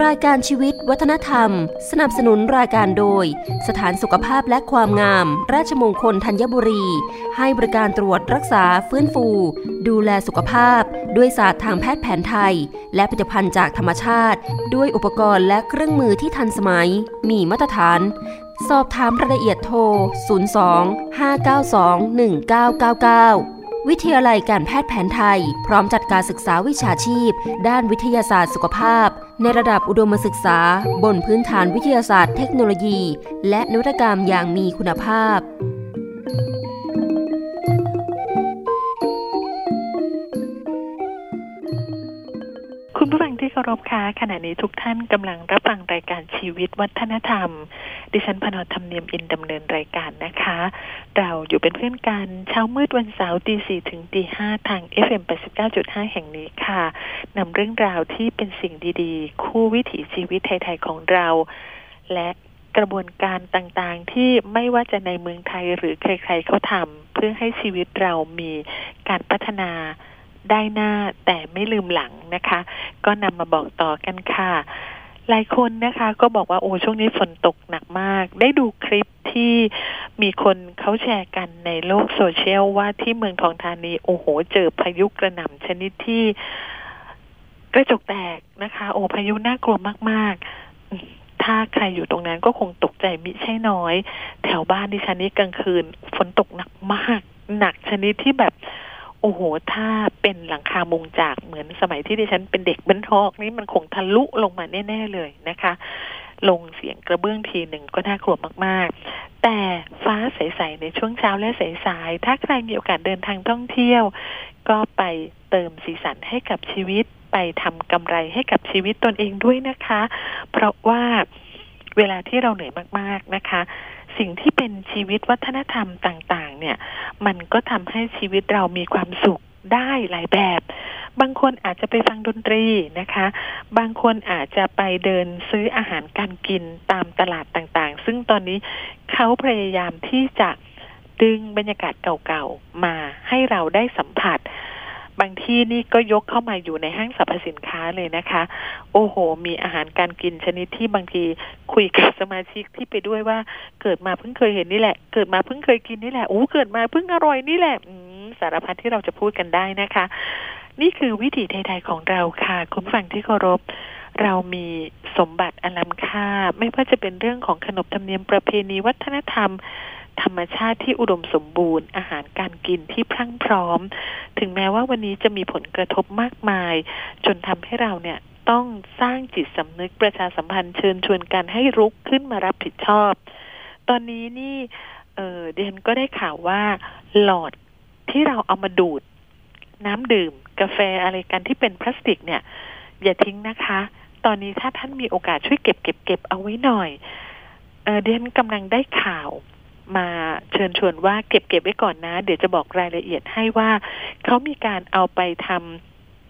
รายการชีวิต วัฒนธรรม สนับสนุนรายการโดย สถานสุขภาพและความงาม ราชมงคลธัญบุรี ให้บริการตรวจรักษาฟื้นฟู ดูแลสุขภาพ ด้วยศาสตร์ทางแพทย์แผนไทย และผลิตภัณฑ์จากธรรมชาติ ด้วยอุปกรณ์และเครื่องมือที่ทันสมัย มีมาตรฐาน สอบถามรายละเอียดโทร 02 592 1999 วิทยาลัยการแพทย์แผนไทย พร้อมจัดการศึกษาวิชาชีพ ด้านวิทยาศาสตร์สุขภาพ ในระดับอุดมศึกษา บนพื้นฐานวิทยาศาสตร์เทคโนโลยี และนวัตกรรมอย่างมีคุณภาพ ที่เคารพค่ะขณะนี้ทุกท่านกำลังรับฟังรายการชีวิตวัฒนธรรม ดิฉันพนธรรมเนียมอินดำเนินรายการนะคะ เราอยู่เป็นเพื่อนกันเช้ามืดวันเสาร์ตีสี่ถึงตีห้าทาง FM 89.5 แห่งนี้ค่ะนำเรื่องราวที่เป็นสิ่งดีๆ คู่วิถีชีวิตไทย ๆ ของเรา และกระบวนการต่างๆ ที่ไม่ว่าจะในเมืองไทยหรือใคร ๆเขาทำเพื่อให้ชีวิตเรามีการพัฒนา ได้หน้าแต่ไม่ลืมหลังนะคะ ก็นำมาบอกต่อกันค่ะ หลายคนนะคะ ก็บอกว่าโอ้ช่วงนี้ฝนตกหนักมาก ได้ดูคลิปที่มีคนเขาแชร์กันในโลกโซเชียลว่าที่เมืองทองธานี โอ้โห เจอพายุกระหน่ำชนิดที่กระจกแตกนะคะ โอ้พายุน่ากลัวมาก ๆ ถ้าใครอยู่ตรงนั้นก็คงตกใจมิใช่น้อย แถวบ้านดิฉันนี่กลางคืน ฝนตกหนักมาก หนักชนิดที่แบบ โอ้โห ถ้าเป็นหลังคามุงจากเหมือนสมัยที่ดิฉันเป็นเด็กบ้านทอกนี่มันคงทะลุลงมาแน่ ๆ เลยนะคะ ลงเสียงกระเบื้องทีหนึ่งก็น่ากลัวมาก ๆ แต่ฟ้าใส ๆ ในช่วงเช้าและสาย ๆ ถ้าใครมีโอกาสเดินทางท่องเที่ยว ก็ไปเติมสีสันให้กับชีวิต ไปทำกำไรให้กับชีวิตตนเองด้วยนะคะ เพราะว่าเวลาที่เราเหนื่อยมาก ๆ นะคะ สิ่งที่เป็นชีวิตวัฒนธรรมต่าง ๆ เนี่ย มันก็ทำให้ชีวิตเรามีความสุขได้หลายแบบ บางคนอาจจะไปฟังดนตรีนะคะ บางคนอาจจะไปเดินซื้ออาหารการกินตามตลาดต่างๆ ซึ่งตอนนี้เขาพยายามที่จะดึงบรรยากาศเก่าๆ มาให้เราได้สัมผัส บางที่นี่ก็ยกเข้ามาอยู่ในห้างสรรพสินค้าเลยนะคะ โอ้โห มีอาหารการกินชนิดที่บางทีคุยกับสมาชิกที่ไปด้วยว่า เกิดมาเพิ่งเคยเห็นนี่แหละ เกิดมาเพิ่งเคยกินนี่แหละโอ้เกิดมาเพิ่งอร่อยนี่แหละสารพัดที่เราจะพูดกันได้นะคะ นี่คือวิถีไทยๆของเราค่ะ คุณผู้ฟังที่เคารพเรามีสมบัติอล้ำค่า ไม่ว่าจะเป็นเรื่องของขนบธรรมเนียมประเพณีวัฒนธรรม ธรรมชาติที่อุดมสมบูรณ์ อาหารการกินที่พรั่งพร้อม ถึงแม้ว่าวันนี้จะมีผลกระทบมากมาย จนทำให้เราเนี่ยต้องสร้างจิตสำนึกประชาสัมพันธ์เชิญชวนกันให้รุกขึ้นมารับผิดชอบ ตอนนี้นี่เออเดนก็ได้ข่าวว่าหลอดที่เราเอามาดูด น้ำดื่ม กาแฟอะไรกันที่เป็นพลาสติกเนี่ย อย่าทิ้งนะคะ ตอนนี้ถ้าท่านมีโอกาสช่วยเก็บเก็บเก็บเอาไว้หน่อยเออเดนกำลังได้ข่าว มาเชิญชวนว่าเก็บเก็บไว้ก่อนนะ เดี๋ยวจะบอกรายละเอียดให้ว่าเขามีการเอาไปท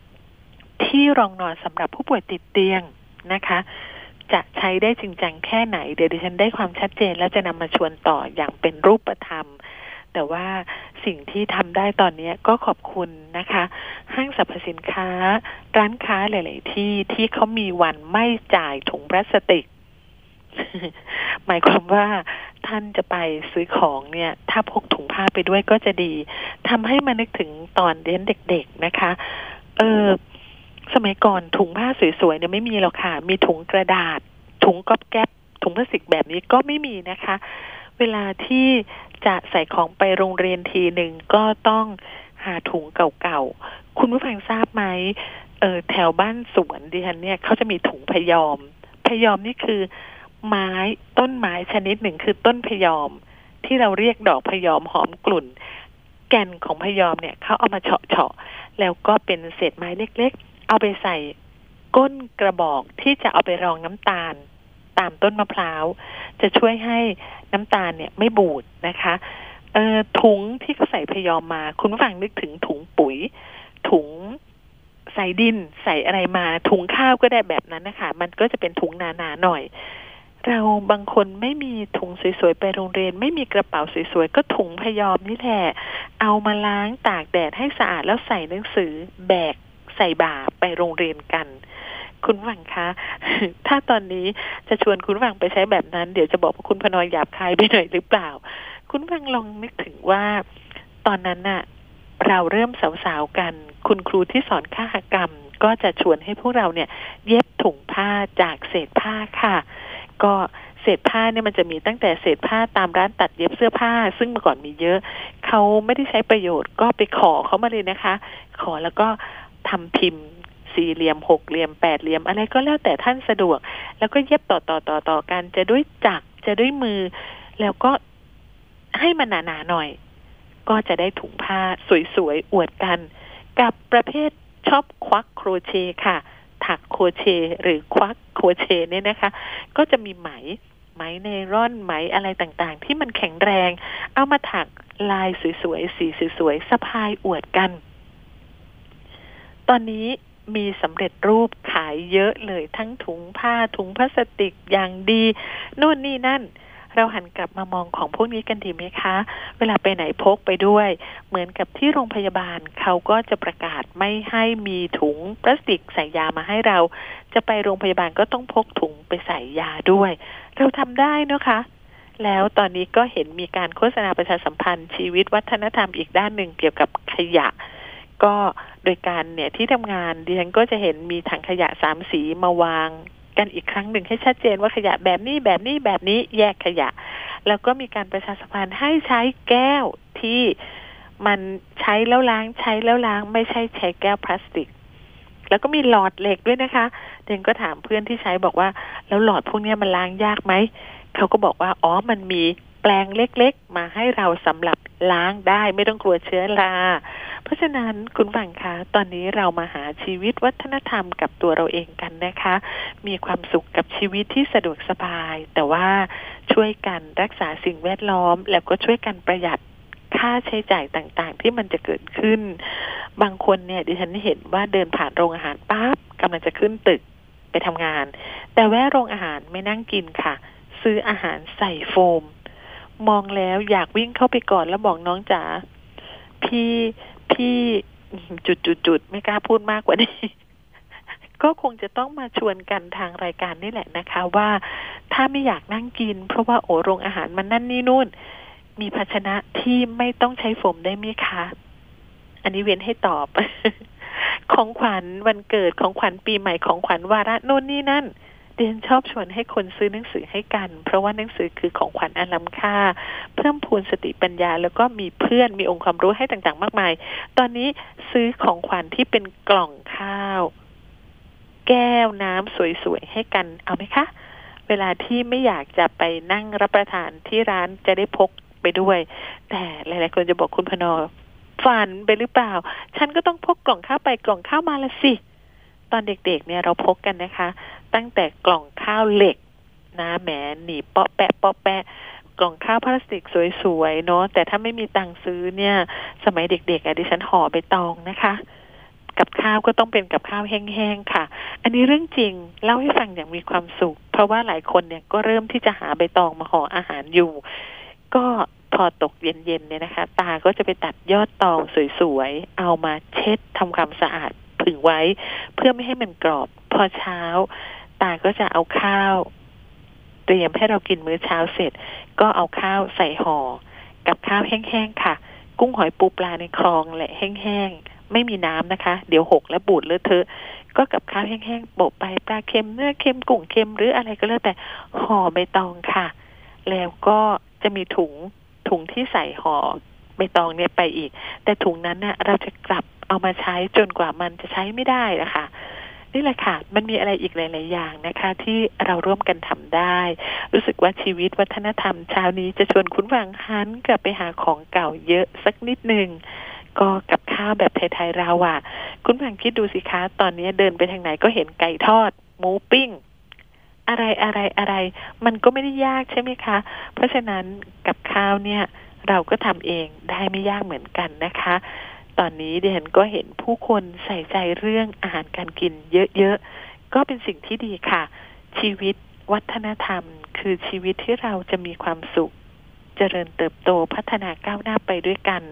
ำที่รองนอนสำหรับผู้ป่วยติดเตียงนะคะจะใช้ได้จริงจังแค่ไหน เดี๋ยวดิฉันได้ความชัดเจน แล้วจะนำมาชวนต่ออย่างเป็นรูปธรรม แต่ว่าสิ่งที่ทำได้ตอนนี้ก็ขอบคุณนะคะ ห้างสรรพสินค้า ร้านค้าหลาย ๆ ที่ที่เขามีวันไม่จ่ายถุงพลาสติก หมายความว่าท่านจะไปซื้อของเนี่ย ถ้าพกถุงผ้าไปด้วยก็จะดีทำให้มานึกถึงตอนเรียนเด็ก ๆนะคะ เออสมัยก่อนถุงผ้าสวยๆเนี่ยไม่มีหรอกค่ะ มีถุงกระดาษ ถุงก๊อบแก๊บถุงพลาสติกแบบนี้ก็ไม่มีนะคะ เวลาที่จะใส่ของไปโรงเรียนทีหนึ่งก็ต้องหาถุงเก่าๆ คุณผู้ฟังทราบไหมเออแถวบ้านสวนดิฉันเนี่ยเขาจะมีถุงพยอม พยอมนี่คือ ไม้ต้นไม้ชนิดหนึ่งคือต้นพยอม ที่เราเรียกดอกพยอมหอมกลุ่น แก่นของพยอมเนี่ยเขาเอามาเฉาะเฉาะแล้วก็เป็นเศษไม้เล็กๆ เอาไปใส่ก้นกระบอกที่จะเอาไปรองน้ำตาล ตามต้นมะพร้าว จะช่วยให้น้ำตาลเนี่ยไม่บูดนะคะเอ่อถุงที่เขาใส่พยอมมา คุณผู้ฟังนึกถึงถุงปุ๋ย ถุงใส่ดินใส่อะไรมา ถุงข้าวก็ได้แบบนั้นนะคะ มันก็จะเป็นถุงหนาๆหน่อย เราบางคนไม่มีถุงสวยๆไปโรงเรียน ไม่มีกระเป๋าสวยๆก็ถุงพยอมนี่แหละเอามาล้างตากแดดให้สะอาดแล้วใส่หนังสือแบกใส่บ่าไปโรงเรียนกัน คุณผู้ฟังคะ ถ้าตอนนี้จะชวนคุณผู้ฟังไปใช้แบบนั้น เดี๋ยวจะบอกว่าคุณพนอยหยาบคายไปหน่อยหรือเปล่า คุณผู้ฟังลองนึกถึงว่า ตอนนั้นน่ะ เราเริ่มสาวๆกัน คุณครูที่สอนข้ากรรม ก็จะชวนให้พวกเราเนี่ย เย็บถุงผ้าจากเศษผ้าค่ะ ก็เศษผ้าเนี่ยมันจะมีตั้งแต่เศษผ้าตามร้านตัดเย็บเสื้อผ้า ซึ่งเมื่อก่อนมีเยอะ เขาไม่ได้ใช้ประโยชน์ก็ไปขอเขามาเลยนะคะ ขอแล้วก็ทำพิมพ์สี่เหลี่ยมหกเหลี่ยมแปดเหลี่ยม อะไรก็แล้วแต่ท่านสะดวก แล้วก็เย็บต่อต่อต่อต่อกันจะด้วยจักรจะด้วยมือ แล้วก็ให้มันหนาๆหน่อย ก็จะได้ถุงผ้าสวยๆอวดกัน กับประเภทชอบควักโครเชต์ค่ะ ถักโคเช หรือควักโคเชเนี่ยนะคะ ก็จะมีไหมไหมไนร่อนไหมอะไรต่างๆ ที่มันแข็งแรง เอามาถักลายสวยๆสีสวยๆสะพายอวดกัน ตอนนี้มีสำเร็จรูปขายเยอะเลยทั้งถุงผ้าถุงพลาสติกอย่างดี นู่นนี่นั่น เราหันกลับมามองของพวกนี้กันดีไหมคะ เวลาไปไหนพกไปด้วย เหมือนกับที่โรงพยาบาลเขาก็จะประกาศไม่ให้มีถุงพลาสติกใส่ยามาให้เรา จะไปโรงพยาบาลก็ต้องพกถุงไปใส่ยาด้วย เราทำได้นะคะแล้วตอนนี้ก็เห็นมีการโฆษณาประชาสัมพันธ์ชีวิตวัฒนธรรมอีกด้านหนึ่งเกี่ยวกับขยะ ก็โดยการเนี่ยที่ทำงานดิฉันก็จะเห็นมีถังขยะสามสีมาวาง กันอีกครั้งหนึ่งให้ชัดเจนว่าขยะแบบนี้แบบนี้แบบนี้แยกขยะ แล้วก็มีการประชาสัมพันธ์ให้ใช้แก้วที่มันใช้แล้วล้างใช้แล้วล้าง ไม่ใช่ใช้แก้วพลาสติก แล้วก็มีหลอดเหล็กด้วยนะคะเดนก็ถามเพื่อนที่ใช้บอกว่า แล้วหลอดพวกนี้มันล้างยากไหมเขาก็บอกว่าอ๋อมันมีแปลงเล็กๆ มาให้เราสำหรับล้างได้ ไม่ต้องกลัวเชื้อรา ราะฉะนั้นคุณฟังคะตอนนี้เรามาหาชีวิตวัฒนธรรมกับตัวเราเองกันนะคะ มีความสุขกับชีวิตที่สะดวกสบาย แต่ว่าช่วยกันรักษาสิ่งแวดล้อม แล้วก็ช่วยกันประหยัดค่าใช้จ่ายต่างๆ ที่มันจะเกิดขึ้น บางคนเนี่ยดิฉันเห็นว่าเดินผ่านโรงอาหารปั๊บกำลังจะขึ้นตึกไปทำงาน แต่แวะโรงอาหารไม่นั่งกินค่ะ ซื้ออาหารใส่โฟม มองแล้วอยากวิ่งเข้าไปก่อนแล้วบอกน้องจ๋าพี่ พี่จุดจุดจุดๆไม่กล้าพูดมากกว่านี้ ก็คงจะต้องมาชวนกันทางรายการนี่แหละนะคะ ว่าถ้าไม่อยากนั่งกิน เพราะว่าโอโรงอาหารมันนั่นนี่นู่น มีภาชนะที่ไม่ต้องใช้โฟมได้ไหมคะ อันนี้เว้นให้ตอบ ของขวัญวันเกิดของขวัญปีใหม่ของขวัญวาระโน่นนี่นั่น ดียนชอบชวนให้คนซื้อหนังสือให้กัน เพราะว่าหนังสือคือของขวัญอันล้ำค่า เพิ่มพูนสติปัญญา แล้วก็มีเพื่อนมีองค์ความรู้ให้ต่างๆ มากมาย ตอนนี้ซื้อของขวัญที่เป็นกล่องข้าว แก้วน้ำสวยๆให้กันเอาไหมคะ เวลาที่ไม่อยากจะไปนั่งรับประทานที่ร้านจะได้พกไปด้วย แต่หลายๆคนจะบอกคุณพนอฝันไปหรือเปล่า ฉันก็ต้องพกกล่องข้าวไปกล่องข้าวมาละสิ ตอนเด็กๆ เนี่ยเราพกกันนะคะ ตั้งแต่กล่องข้าวเหล็กนะแหมหนีเปาะแปะเปาะแปะกล่องข้าวพลาสติกสวยๆเนาะแต่ถ้าไม่มีตังค์ซื้อเนี่ย สมัยเด็กๆอะดิฉันห่อใบตองนะคะ กับข้าวก็ต้องเป็นกับข้าวแห้งๆค่ะ อันนี้เรื่องจริงเล่าให้ฟังอย่างมีความสุข เพราะว่าหลายคนเนี่ยก็เริ่มที่จะหาใบตองมาห่ออาหารอยู่ ก็พอตกเย็นๆเนี่ยนะคะ ตาก็จะไปตัดยอดตองสวยๆ เอามาเช็ดทำความสะอาดผึ่งไว้ เพื่อไม่ให้มันกรอบ พอเช้า ตาก็จะเอาข้าว เตรียมให้เรากินมื้อเช้าเสร็จ ก็เอาข้าวใส่ห่อ กับข้าวแห้งๆค่ะ กุ้งหอยปูปลาในคลองแหละแห้งๆ ไม่มีน้ำนะคะ เดี๋ยวหกและบูดเลอะเทอะก็กับข้าวแห้งๆโปะไปปลาเค็มเนื้อเค็มกุ้งเค็มหรืออะไรก็แล้วแต่ห่อใบตองค่ะ แล้วก็จะมีถุงถุงที่ใส่ห่อใบตองเนี่ยไปอีก แต่ถุงนั้นน่ะเราจะกลับเอามาใช้จนกว่ามันจะใช้ไม่ได้นะคะ นี่แหละค่ะ มันมีอะไรอีกหลาย ๆ อย่างนะคะ ที่เราร่วมกันทำได้ รู้สึกว่าชีวิตวัฒนธรรมเช้านี้จะชวนคุณวังหันกลับไปหาของเก่าเยอะสักนิดหนึ่งก็กับข้าวแบบไทย ๆ เราอะ คุณวังคิดดูสิคะ ตอนนี้เดินไปทางไหนก็เห็นไก่ทอด หมูปิ้ง อะไรอะไรอะไร มันก็ไม่ได้ยากใช่ไหมคะ เพราะฉะนั้นกับข้าวเนี่ย เราก็ทำเองได้ไม่ยากเหมือนกันนะคะ ตอนนี้เดนก็เห็นผู้คนใส่ใจเรื่องอาหารการกินเยอะๆ ก็เป็นสิ่งที่ดีค่ะ ชีวิตวัฒนธรรม คือชีวิตที่เราจะมีความสุข เจริญเติบโตพัฒนาก้าวหน้าไปด้วยกัน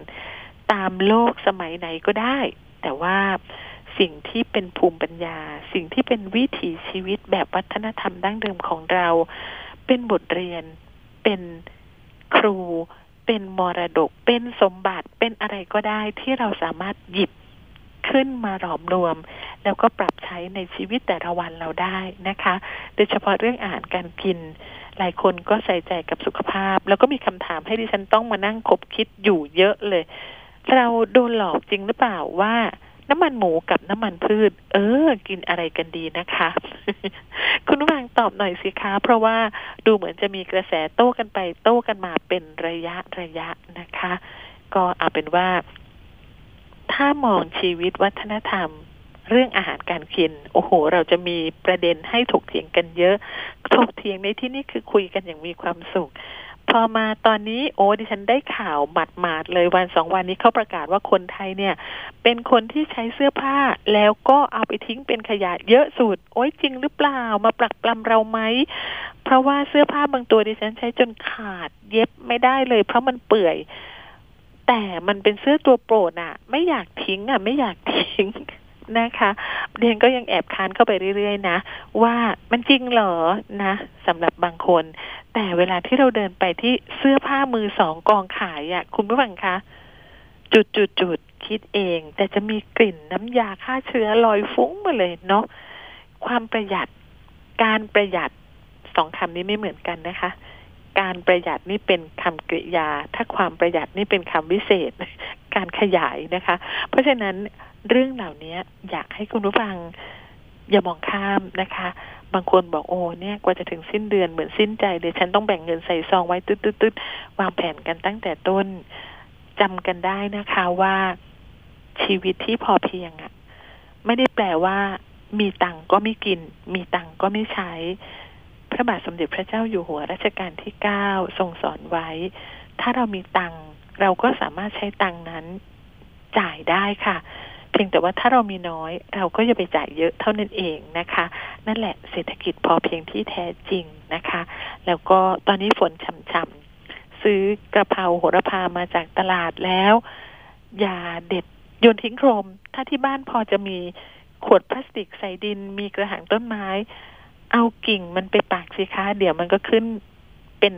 ตามโลกสมัยไหนก็ได้ แต่ว่าสิ่งที่เป็นภูมิปัญญา สิ่งที่เป็นวิถีชีวิตแบบวัฒนธรรมดั้งเดิมของเรา เป็นบทเรียนเป็นครู เป็นมรดก เป็นสมบัติเป็นอะไรก็ได้ที่เราสามารถหยิบขึ้นมาหลอมรวม แล้วก็ปรับใช้ในชีวิตแต่ละวันเราได้นะคะ โดยเฉพาะเรื่องอาหารการกิน หลายคนก็ใส่ใจกับสุขภาพ แล้วก็มีคำถามให้ดิฉันต้องมานั่งคบคิดอยู่เยอะเลย เราโดนหลอกจริงหรือเปล่าว่า น้ำมันหมูกับน้ำมันพืช เออ กินอะไรกันดีนะคะ คุณผู้ฟังตอบหน่อยสิคะ เพราะว่าดูเหมือนจะมีกระแสโต้กันไปโต้กันมาเป็นระยะระยะนะคะ ก็เอาเป็นว่า ถ้ามองชีวิตวัฒนธรรมเรื่องอาหารการกิน โอ้โห เราจะมีประเด็นให้ถกเถียงกันเยอะ ถกเถียงในที่นี่คือคุยกันอย่างมีความสุข พอมาตอนนี้โอ้ดิฉันได้ข่าวหมัดหมาดเลยวันสองวันนี้เขาประกาศว่าคนไทยเนี่ย เป็นคนที่ใช้เสื้อผ้าแล้วก็เอาไปทิ้งเป็นขยะเยอะสุด โอ้ยจริงหรือเปล่ามาปลักปลำเราไหมเพราะว่าเสื้อผ้าบางตัวดิฉันใช้จนขาดเย็บไม่ได้เลย เพราะมันเปื่อย แต่มันเป็นเสื้อตัวโปรดอะไม่อยากทิ้งอะไม่อยากทิ้ง นะคะเรียนก็ยังแอบค้านเข้าไปเรื่อยๆนะ ว่ามันจริงเหรอนะสำหรับบางคน แต่เวลาที่เราเดินไปที่เสื้อผ้ามือสองกองขายอะ่ะ คุณผู้ฟังคะจุดจุดจุดคิดเอง แต่จะมีกลิ่นน้ำยาฆ่าเชื้อลอยฟุ้งมาเลยเนาะความประหยัดการประหยัดสองคำนี้ไม่เหมือนกันนะคะ การประหยัดนี่เป็นคำกริยา ถ้าความประหยัดนี่เป็นคำวิเศษ การขยายนะคะ เพราะฉะนั้นเรื่องเหล่านี้อยากให้คุณผู้ฟังอย่ามองข้ามนะคะ บางคนบอกโอ้เนี่ยกว่าจะถึงสิ้นเดือนเหมือนสิ้นใจเลยฉันต้องแบ่งเงินใส่ซองไว้ตึ๊ดตึ๊ดตึ๊ดวางแผนกันตั้งแต่ต้นจำกันได้นะคะว่าชีวิตที่พอเพียงอะ่ะ ไม่ได้แปลว่า มีตังก็ไม่กิน มีตังก็ไม่ใช้ พระบาทสมเด็จพระเจ้าอยู่หัวรัชกาลที่เก้าทรงสอนไว้ ถ้าเรามีตังเราก็สามารถใช้ตังนั้นจ่ายได้ค่ะ เพียงแต่ว่าถ้าเรามีน้อย เราก็อย่าไปจ่ายเยอะเท่านั้นเองนะคะ นั่นแหละเศรษฐกิจพอเพียงที่แท้จริงนะคะ แล้วก็ตอนนี้ฝนช่ำๆซื้อกระเพราโหระพามาจากตลาดแล้ว อย่าเด็ดโยนทิ้งโครม ถ้าที่บ้านพอจะมีขวดพลาสติกใส่ดิน มีกระถางต้นไม้ เอากิ่งมันไปปากสิคะ เดี๋ยวมันก็ขึ้นเป็น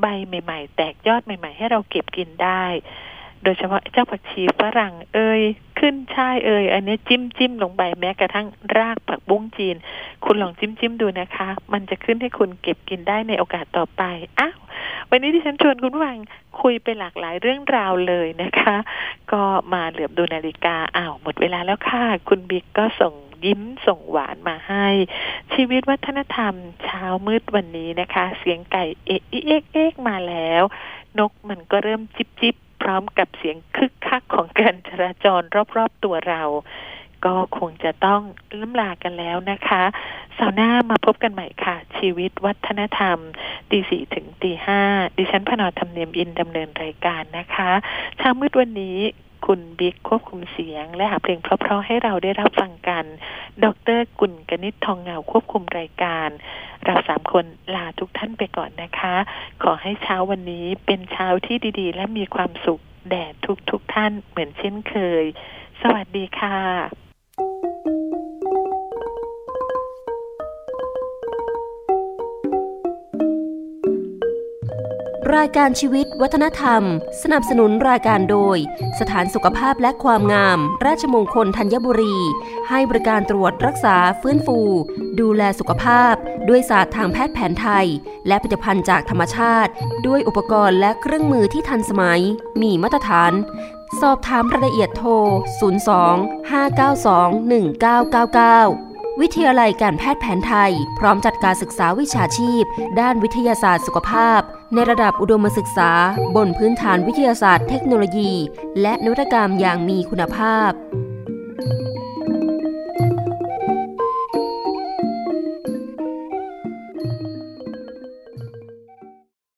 ใบใหม่ ๆ แตกยอดใหม่ ๆ ให้เราเก็บกินได้ โดยเฉพาะเจ้าผักชีฝรั่งเอ่ยขึ้นช่ายเอ่ยอันนี้จิ้มจิ้มลงไปแม้กระทั่งรากผักบุ้งจีน คุณลองจิ้มจิ้มดูนะคะ มันจะขึ้นให้คุณเก็บกินได้ในโอกาสต่อไปอ้าววันนี้ที่ฉันชวนคุณผู้ฟังคุยไปหลากหลายเรื่องราวเลยนะคะ ก็มาเหลือบดูนาฬิกาอ้าวหมดเวลาแล้วค่ะ คุณบิ๊กก็ส่ง ยิ้มส่งหวานมาให้ ชีวิตวัฒนธรรม เช้ามืดวันนี้นะคะ เสียงไก่เอะเอะเอะเอะมาแล้ว นกมันก็เริ่มจิบจิบพร้อมกับเสียงคึกคักของการจราจรรอบๆตัวเรา ก็คงจะต้องล่ำลากันแล้วนะคะสาร์หน้ามาพบกันใหม่ค่ะ ชีวิตวัฒนธรรมตีสี่ถึงตีห้าดิฉันพนอธรรมเนียมอินดำเนินรายการนะคะเช้ามืดวันนี้ คุณบิ๊กควบคุมเสียง และหาเพลงเพราะๆให้เราได้รับฟังกัน ดรกุลกนิษฐ์ทองเงาควบคุมรายการ เราสามคนลาทุกท่านไปก่อนนะคะ ขอให้เช้าวันนี้เป็นเช้าที่ดีๆ และมีความสุขแด่ทุกๆทท่านเหมือนเช่นเคย สวัสดีค่ะ รายการชีวิตวัฒนธรรม สนับสนุนรายการโดย สถานสุขภาพและความงาม ราชมงคลธัญบุรี ให้บริการตรวจรักษาฟื้นฟู ดูแลสุขภาพ ด้วยศาสตร์ทางแพทย์แผนไทย และผลิตภัณฑ์จากธรรมชาติ ด้วยอุปกรณ์และเครื่องมือที่ทันสมัย มีมาตรฐาน สอบถามรายละเอียดโทร 02 592 1999 วิทยาลัยการแพทย์แผนไทย พร้อมจัดการศึกษาวิชาชีพ ด้านวิทยาศาสตร์สุขภาพ ในระดับอุดมศึกษา บนพื้นฐานวิทยาศาสตร์เทคโนโลยี และนวัตกรรมอย่างมีคุณภาพ